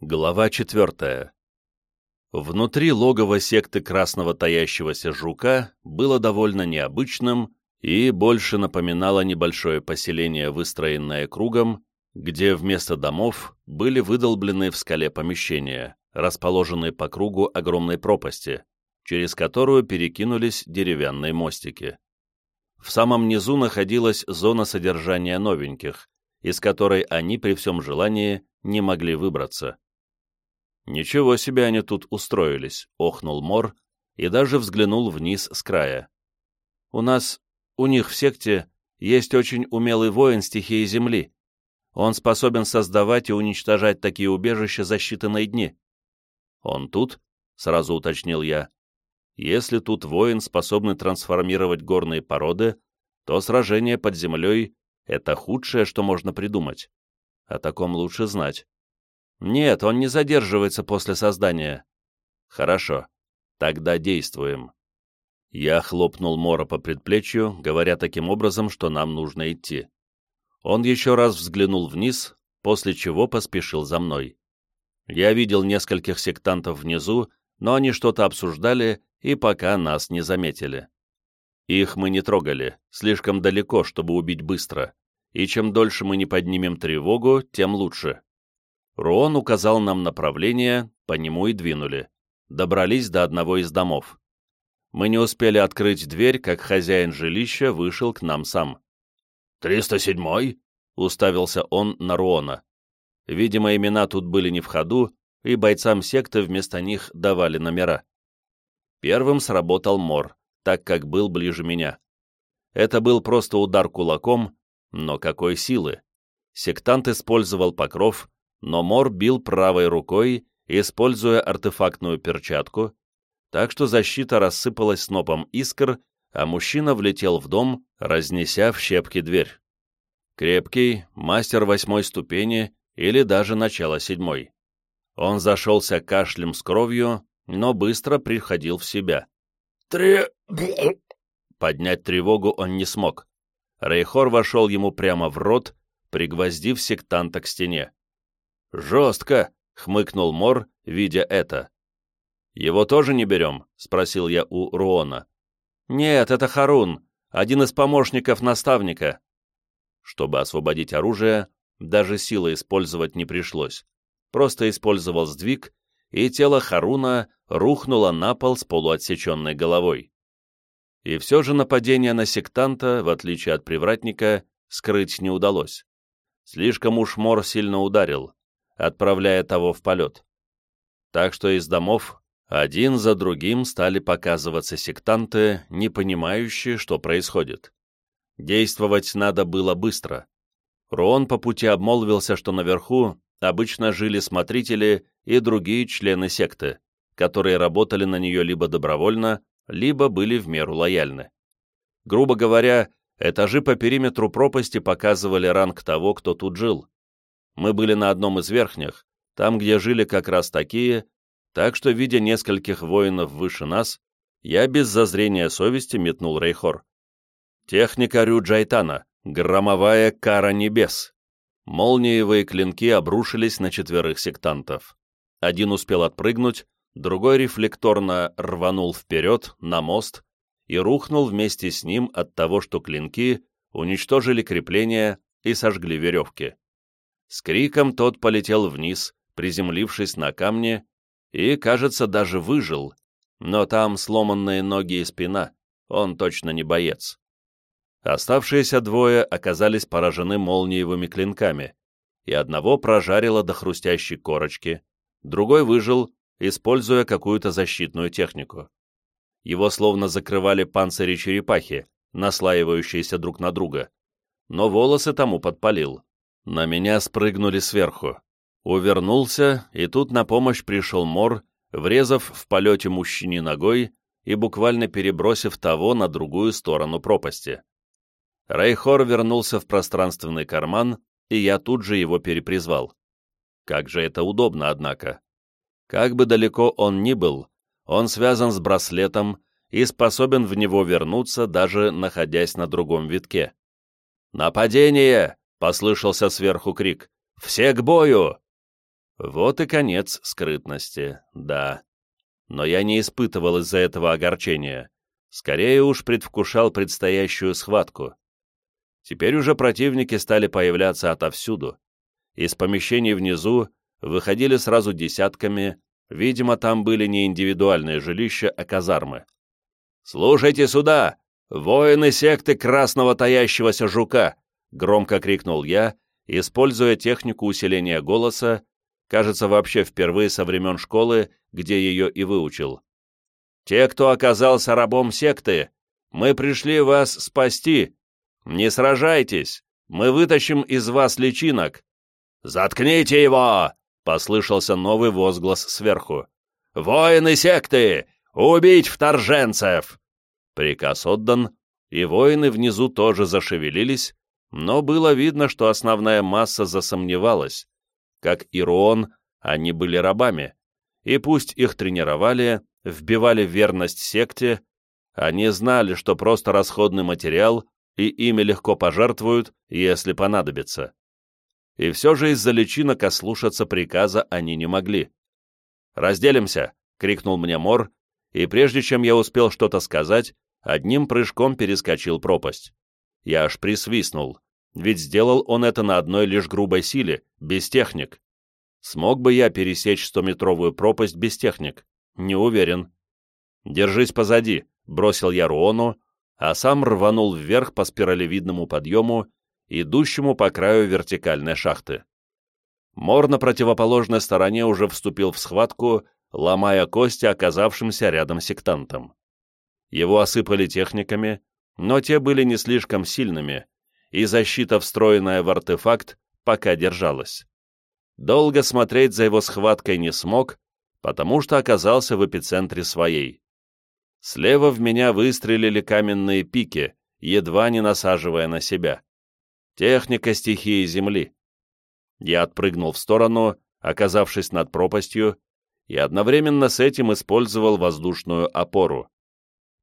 Глава четвертая. Внутри логова секты красного таящегося жука было довольно необычным и больше напоминало небольшое поселение, выстроенное кругом, где вместо домов были выдолблены в скале помещения, расположенные по кругу огромной пропасти, через которую перекинулись деревянные мостики. В самом низу находилась зона содержания новеньких, из которой они при всем желании не могли выбраться. «Ничего себе они тут устроились», — охнул Мор и даже взглянул вниз с края. «У нас, у них в секте, есть очень умелый воин стихии Земли. Он способен создавать и уничтожать такие убежища за считанные дни». «Он тут?» — сразу уточнил я. «Если тут воин, способный трансформировать горные породы, то сражение под землей — это худшее, что можно придумать. О таком лучше знать». Нет, он не задерживается после создания. Хорошо. Тогда действуем. Я хлопнул Мора по предплечью, говоря таким образом, что нам нужно идти. Он еще раз взглянул вниз, после чего поспешил за мной. Я видел нескольких сектантов внизу, но они что-то обсуждали и пока нас не заметили. Их мы не трогали, слишком далеко, чтобы убить быстро, и чем дольше мы не поднимем тревогу, тем лучше. Руон указал нам направление, по нему и двинули. Добрались до одного из домов. Мы не успели открыть дверь, как хозяин жилища вышел к нам сам. «Триста седьмой?» — уставился он на Руона. Видимо, имена тут были не в ходу, и бойцам секты вместо них давали номера. Первым сработал Мор, так как был ближе меня. Это был просто удар кулаком, но какой силы! Сектант использовал покров, но Мор бил правой рукой, используя артефактную перчатку, так что защита рассыпалась снопом искр, а мужчина влетел в дом, разнеся в щепки дверь. Крепкий, мастер восьмой ступени или даже начало седьмой. Он зашелся кашлем с кровью, но быстро приходил в себя. «Три...» Поднять тревогу он не смог. Рейхор вошел ему прямо в рот, пригвоздив сектанта к стене. «Жестко!» — хмыкнул Мор, видя это. «Его тоже не берем?» — спросил я у Руона. «Нет, это Харун, один из помощников наставника». Чтобы освободить оружие, даже силы использовать не пришлось. Просто использовал сдвиг, и тело Харуна рухнуло на пол с полуотсеченной головой. И все же нападение на сектанта, в отличие от привратника, скрыть не удалось. Слишком уж Мор сильно ударил, отправляя того в полет. Так что из домов один за другим стали показываться сектанты, не понимающие, что происходит. Действовать надо было быстро. Руон по пути обмолвился, что наверху обычно жили смотрители и другие члены секты, которые работали на нее либо добровольно, либо были в меру лояльны. Грубо говоря, этажи по периметру пропасти показывали ранг того, кто тут жил. Мы были на одном из верхних, там, где жили как раз такие, так что, видя нескольких воинов выше нас, я без зазрения совести метнул Рейхор. Техника Рюджайтана, громовая кара небес. Молниевые клинки обрушились на четверых сектантов. Один успел отпрыгнуть, другой рефлекторно рванул вперед, на мост, и рухнул вместе с ним от того, что клинки уничтожили крепления и сожгли веревки. С криком тот полетел вниз, приземлившись на камне, и, кажется, даже выжил, но там сломанные ноги и спина, он точно не боец. Оставшиеся двое оказались поражены молниевыми клинками, и одного прожарило до хрустящей корочки, другой выжил, используя какую-то защитную технику. Его словно закрывали панцири черепахи, наслаивающиеся друг на друга, но волосы тому подпалил. На меня спрыгнули сверху. Увернулся, и тут на помощь пришел Мор, врезав в полете мужчине ногой и буквально перебросив того на другую сторону пропасти. Рейхор вернулся в пространственный карман, и я тут же его перепризвал. Как же это удобно, однако. Как бы далеко он ни был, он связан с браслетом и способен в него вернуться, даже находясь на другом витке. «Нападение!» — послышался сверху крик. «Все к бою!» Вот и конец скрытности, да. Но я не испытывал из-за этого огорчения. Скорее уж предвкушал предстоящую схватку. Теперь уже противники стали появляться отовсюду. Из помещений внизу выходили сразу десятками, видимо, там были не индивидуальные жилища, а казармы. «Слушайте сюда! Воины секты красного таящегося жука!» — громко крикнул я, используя технику усиления голоса, кажется, вообще впервые со времен школы, где ее и выучил. «Те, кто оказался рабом секты, мы пришли вас спасти. Не сражайтесь, мы вытащим из вас личинок». «Заткните его!» — послышался новый возглас сверху. «Воины секты! Убить вторженцев!» Приказ отдан, и воины внизу тоже зашевелились, но было видно, что основная масса засомневалась. Как и Руон, они были рабами, и пусть их тренировали, вбивали верность секте, они знали, что просто расходный материал, и ими легко пожертвуют, если понадобится. И все же из-за личинок ослушаться приказа они не могли. «Разделимся!» — крикнул мне Мор, и прежде чем я успел что-то сказать, одним прыжком перескочил пропасть. Я аж присвистнул, ведь сделал он это на одной лишь грубой силе, без техник. Смог бы я пересечь стометровую пропасть без техник? Не уверен. «Держись позади», — бросил я Руону, а сам рванул вверх по спиралевидному подъему, идущему по краю вертикальной шахты. Мор на противоположной стороне уже вступил в схватку, ломая кости оказавшимся рядом сектантам. Его осыпали техниками, но те были не слишком сильными, и защита, встроенная в артефакт, пока держалась. Долго смотреть за его схваткой не смог, потому что оказался в эпицентре своей. Слева в меня выстрелили каменные пики, едва не насаживая на себя. Техника стихии Земли. Я отпрыгнул в сторону, оказавшись над пропастью, и одновременно с этим использовал воздушную опору.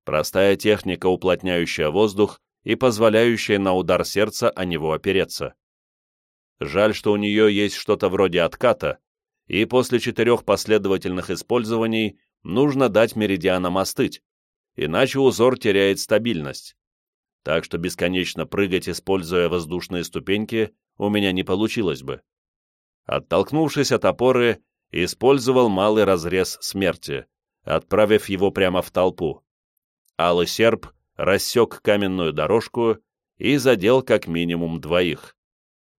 Простая техника, уплотняющая воздух и позволяющая на удар сердца о него опереться. Жаль, что у нее есть что-то вроде отката, и после четырех последовательных использований нужно дать меридианам остыть, иначе узор теряет стабильность. Так что бесконечно прыгать, используя воздушные ступеньки, у меня не получилось бы. Оттолкнувшись от опоры, использовал малый разрез смерти, отправив его прямо в толпу. Алый серп рассек каменную дорожку и задел как минимум двоих.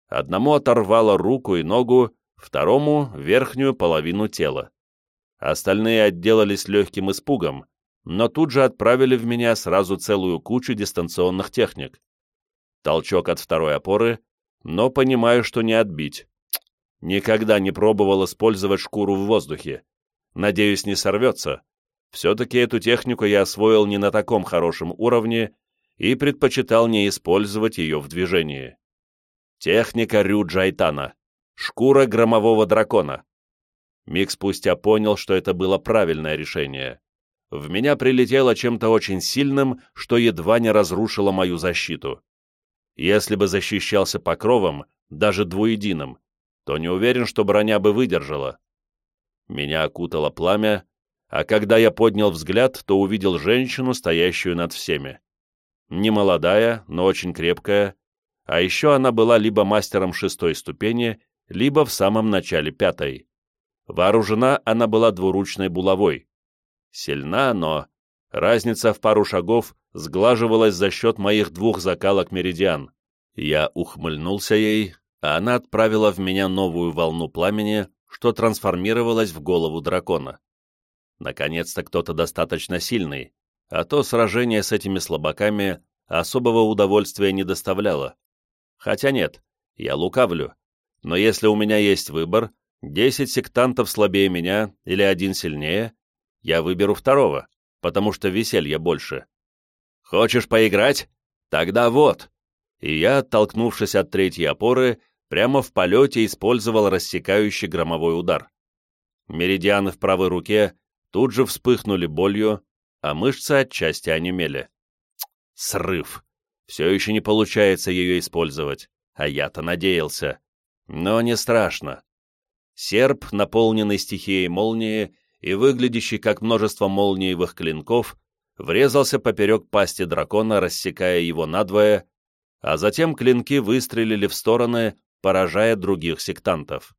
Одному оторвало руку и ногу, второму — верхнюю половину тела. Остальные отделались легким испугом, но тут же отправили в меня сразу целую кучу дистанционных техник. Толчок от второй опоры, но понимаю, что не отбить. Никогда не пробовал использовать шкуру в воздухе. Надеюсь, не сорвется. Все-таки эту технику я освоил не на таком хорошем уровне и предпочитал не использовать ее в движении. Техника Рю Джайтана. Шкура громового дракона. Миг спустя понял, что это было правильное решение. В меня прилетело чем-то очень сильным, что едва не разрушило мою защиту. Если бы защищался покровом, даже двуединым, то не уверен, что броня бы выдержала. Меня окутало пламя, а когда я поднял взгляд, то увидел женщину, стоящую над всеми. Не молодая, но очень крепкая, а еще она была либо мастером шестой ступени, либо в самом начале пятой. Вооружена она была двуручной булавой. Сильна, но разница в пару шагов сглаживалась за счет моих двух закалок меридиан. Я ухмыльнулся ей, а она отправила в меня новую волну пламени, что трансформировалась в голову дракона. Наконец-то кто-то достаточно сильный, а то сражение с этими слабаками особого удовольствия не доставляло. Хотя нет, я лукавлю. Но если у меня есть выбор, десять сектантов слабее меня или один сильнее, я выберу второго, потому что веселья больше. Хочешь поиграть? Тогда вот. И я, оттолкнувшись от третьей опоры, прямо в полете использовал рассекающий громовой удар. Меридианы в правой руке тут же вспыхнули болью, а мышцы отчасти онемели. Срыв. Все еще не получается ее использовать, а я-то надеялся. Но не страшно. серп, наполненный стихией молнии и выглядящий как множество молниевых клинков, врезался поперек пасти дракона, рассекая его надвое, а затем клинки выстрелили в стороны, поражая других сектантов.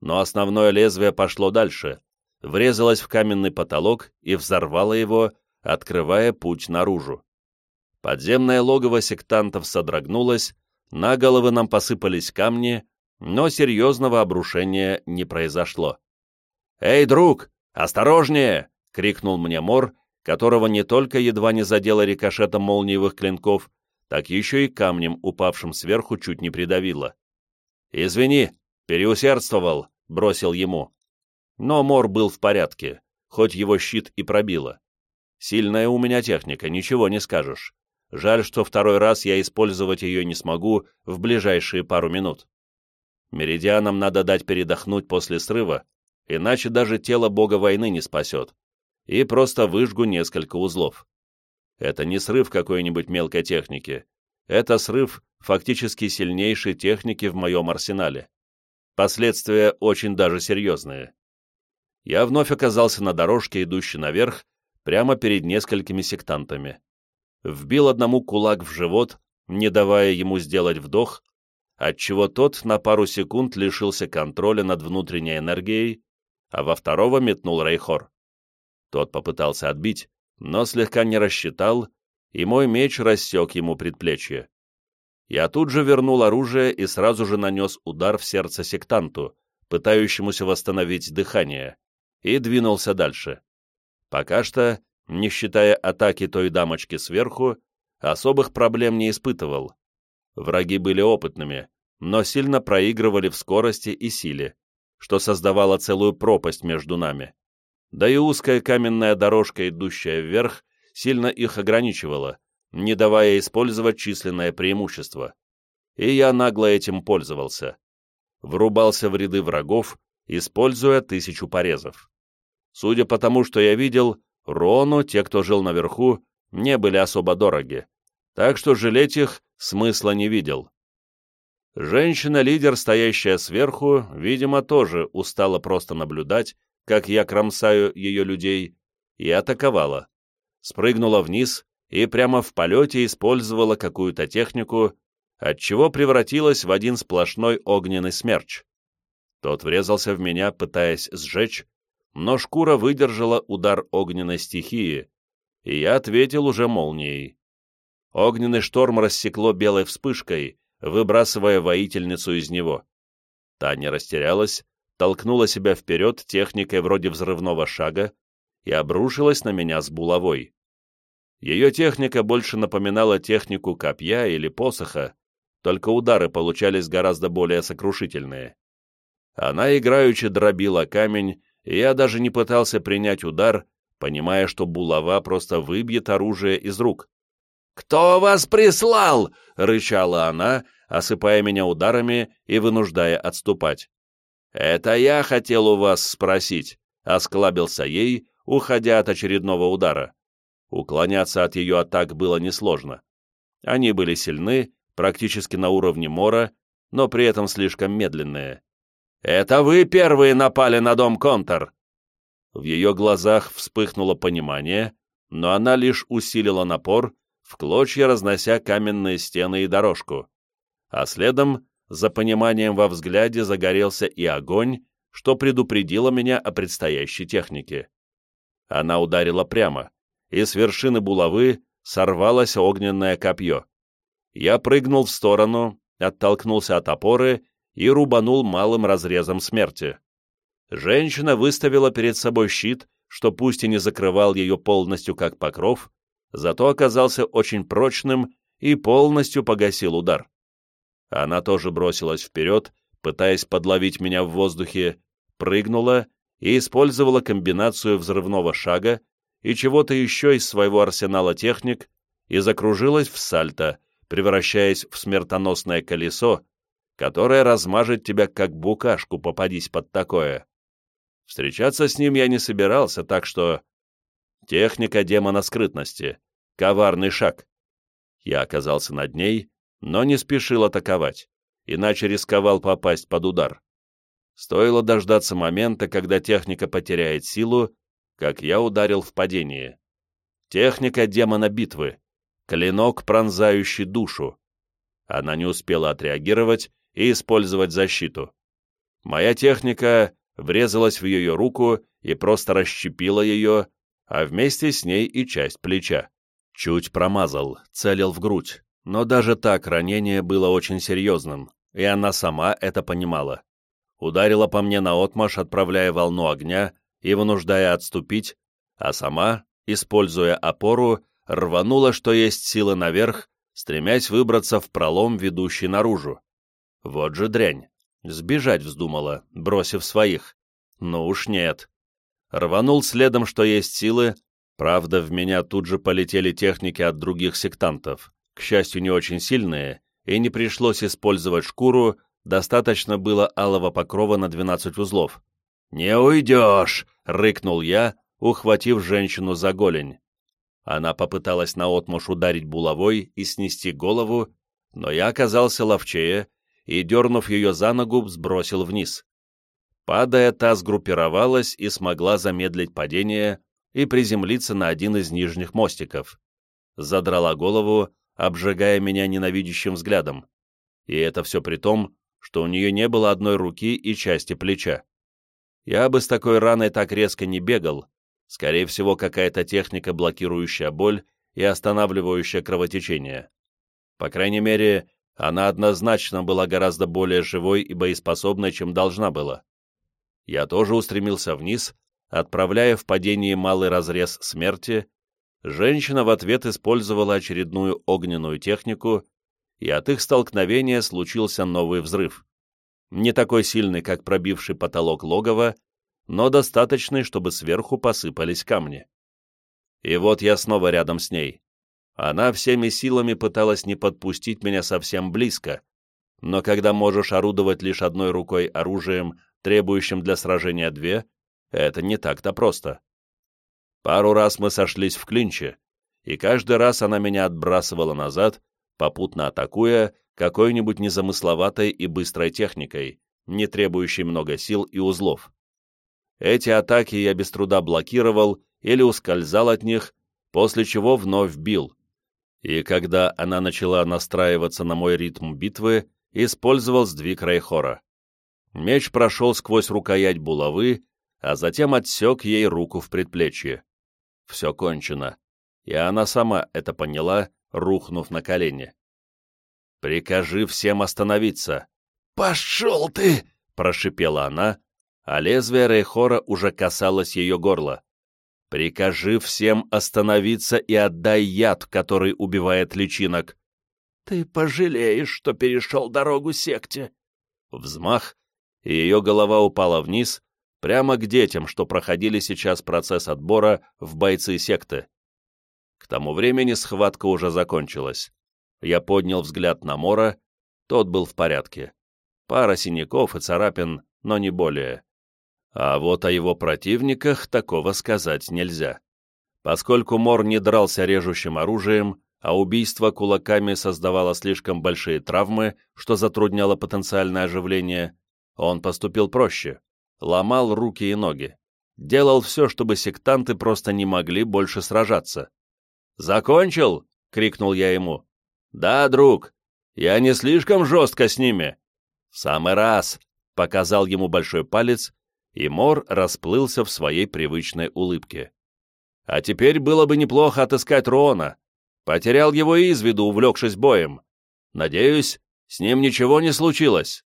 Но основное лезвие пошло дальше, врезалось в каменный потолок и взорвало его, открывая путь наружу. Подземное логово сектантов содрогнулось, на головы нам посыпались камни, но серьезного обрушения не произошло. «Эй, друг, осторожнее!» — крикнул мне Мор, которого не только едва не задело рикошетом молниевых клинков, так еще и камнем, упавшим сверху, чуть не придавило. «Извини, переусердствовал», — бросил ему. Но Мор был в порядке, хоть его щит и пробило. Сильная у меня техника, ничего не скажешь. Жаль, что второй раз я использовать ее не смогу в ближайшие пару минут. Меридианам надо дать передохнуть после срыва, иначе даже тело бога войны не спасет, и просто выжгу несколько узлов. Это не срыв какой-нибудь мелкой техники, это срыв фактически сильнейшей техники в моем арсенале. Последствия очень даже серьезные. Я вновь оказался на дорожке, идущей наверх, прямо перед несколькими сектантами. Вбил одному кулак в живот, не давая ему сделать вдох, отчего тот на пару секунд лишился контроля над внутренней энергией, а во второго метнул Рейхор. Тот попытался отбить, но слегка не рассчитал, и мой меч рассек ему предплечье. Я тут же вернул оружие и сразу же нанес удар в сердце сектанту, пытающемуся восстановить дыхание, и двинулся дальше. Пока что, не считая атаки той дамочки сверху, особых проблем не испытывал, Враги были опытными, но сильно проигрывали в скорости и силе, что создавало целую пропасть между нами. Да и узкая каменная дорожка, идущая вверх, сильно их ограничивала, не давая использовать численное преимущество. И я нагло этим пользовался. Врубался в ряды врагов, используя тысячу порезов. Судя по тому, что я видел, Рону, те, кто жил наверху, не были особо дороги, так что жалеть их смысла не видел. Женщина-лидер, стоящая сверху, видимо, тоже устала просто наблюдать, как я кромсаю ее людей, и атаковала. Спрыгнула вниз и прямо в полете использовала какую-то технику, отчего превратилась в один сплошной огненный смерч. Тот врезался в меня, пытаясь сжечь, но шкура выдержала удар огненной стихии, и я ответил уже молнией. Огненный шторм рассекло белой вспышкой, выбрасывая воительницу из него. Та не растерялась, толкнула себя вперед техникой вроде взрывного шага и обрушилась на меня с булавой. Ее техника больше напоминала технику копья или посоха, только удары получались гораздо более сокрушительные. Она играючи дробила камень, и я даже не пытался принять удар, понимая, что булава просто выбьет оружие из рук. «Кто вас прислал?» — рычала она, осыпая меня ударами и вынуждая отступать. «Это я хотел у вас спросить», — осклабился ей, уходя от очередного удара. Уклоняться от ее атак было несложно. Они были сильны, практически на уровне Мора, но при этом слишком медленные. «Это вы первые напали на дом Контор!» В ее глазах вспыхнуло понимание, но она лишь усилила напор, в клочья разнося каменные стены и дорожку. А следом, за пониманием во взгляде, загорелся и огонь, что предупредило меня о предстоящей технике. Она ударила прямо, и с вершины булавы сорвалось огненное копье. Я прыгнул в сторону, оттолкнулся от опоры и рубанул малым разрезом смерти. Женщина выставила перед собой щит, что пусть и не закрывал ее полностью как покров, зато оказался очень прочным и полностью погасил удар. Она тоже бросилась вперед, пытаясь подловить меня в воздухе, прыгнула и использовала комбинацию взрывного шага и чего-то еще из своего арсенала техник и закружилась в сальто, превращаясь в смертоносное колесо, которое размажет тебя как букашку, попадись под такое. Встречаться с ним я не собирался, так что Техника демона скрытности. Коварный шаг. Я оказался над ней, но не спешил атаковать, иначе рисковал попасть под удар. Стоило дождаться момента, когда техника потеряет силу, как я ударил в падение. Техника демона битвы. Клинок, пронзающий душу. Она не успела отреагировать и использовать защиту. Моя техника врезалась в ее руку и просто расщепила ее, а вместе с ней и часть плеча. Чуть промазал, целил в грудь, но даже так ранение было очень серьезным, и она сама это понимала. Ударила по мне наотмашь, отправляя волну огня и вынуждая отступить, а сама, используя опору, рванула, что есть силы наверх, стремясь выбраться в пролом, ведущий наружу. Вот же дрянь. Сбежать вздумала, бросив своих. Ну уж нет. Рванул следом, что есть силы, правда, в меня тут же полетели техники от других сектантов, к счастью, не очень сильные, и не пришлось использовать шкуру, достаточно было алого покрова на 12 узлов. «Не уйдешь!» — рыкнул я, ухватив женщину за голень. Она попыталась наотмашь ударить булавой и снести голову, но я оказался ловчее и, дернув ее за ногу, сбросил вниз. Падая, та сгруппировалась и смогла замедлить падение и приземлиться на один из нижних мостиков. Задрала голову, обжигая меня ненавидящим взглядом. И это все при том, что у нее не было одной руки и части плеча. Я бы с такой раной так резко не бегал, скорее всего, какая-то техника, блокирующая боль и останавливающая кровотечение. По крайней мере, она однозначно была гораздо более живой и боеспособной, чем должна была. Я тоже устремился вниз, отправляя в падении малый разрез смерти. Женщина в ответ использовала очередную огненную технику, и от их столкновения случился новый взрыв. Не такой сильный, как пробивший потолок логова, но достаточный, чтобы сверху посыпались камни. И вот я снова рядом с ней. Она всеми силами пыталась не подпустить меня совсем близко, но когда можешь орудовать лишь одной рукой оружием, требующим для сражения две, это не так-то просто. Пару раз мы сошлись в клинче, и каждый раз она меня отбрасывала назад, попутно атакуя какой-нибудь незамысловатой и быстрой техникой, не требующей много сил и узлов. Эти атаки я без труда блокировал или ускользал от них, после чего вновь бил, и когда она начала настраиваться на мой ритм битвы, использовал сдвиг Рейхора. Меч прошел сквозь рукоять булавы, а затем отсек ей руку в предплечье. Все кончено, и она сама это поняла, рухнув на колени. «Прикажи всем остановиться!» «Пошел ты!» — прошипела она, а лезвие Рейхора уже касалось ее горла. Прикажи всем остановиться и отдай яд, который убивает личинок. Ты пожалеешь, что перешел дорогу секте. Взмах, и ее голова упала вниз, прямо к детям, что проходили сейчас процесс отбора в бойцы секты. К тому времени схватка уже закончилась. Я поднял взгляд на Мора, тот был в порядке. Пара синяков и царапин, но не более. А вот о его противниках такого сказать нельзя. Поскольку Мор не дрался режущим оружием, а убийство кулаками создавало слишком большие травмы, что затрудняло потенциальное оживление, он поступил проще. Ломал руки и ноги. Делал все, чтобы сектанты просто не могли больше сражаться. «Закончил?» — крикнул я ему. «Да, друг. Я не слишком жестко с ними». «В самый раз», — показал ему большой палец и Мор расплылся в своей привычной улыбке. «А теперь было бы неплохо отыскать Рона. Потерял его из виду, увлекшись боем. Надеюсь, с ним ничего не случилось».